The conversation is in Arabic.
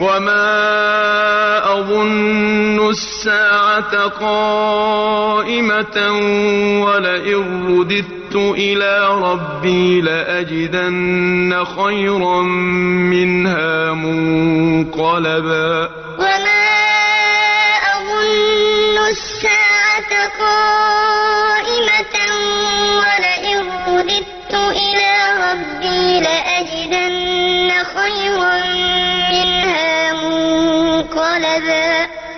وَمَا أَظُنُّ السَّاعَةَ قَائِمَةً وَلَئِن رُّدِدتُّ إِلَىٰ رَبِّي لَأَجِدَنَّ خَيْرًا مِّنْهَا مُنقَلَبًا وَمَا أَظُنُّ السَّاعَةَ قَائِمَةً وَلَئِن رُّدِدتُّ إِلَىٰ رَبِّي لَأَجِدَنَّ خَيْرًا قال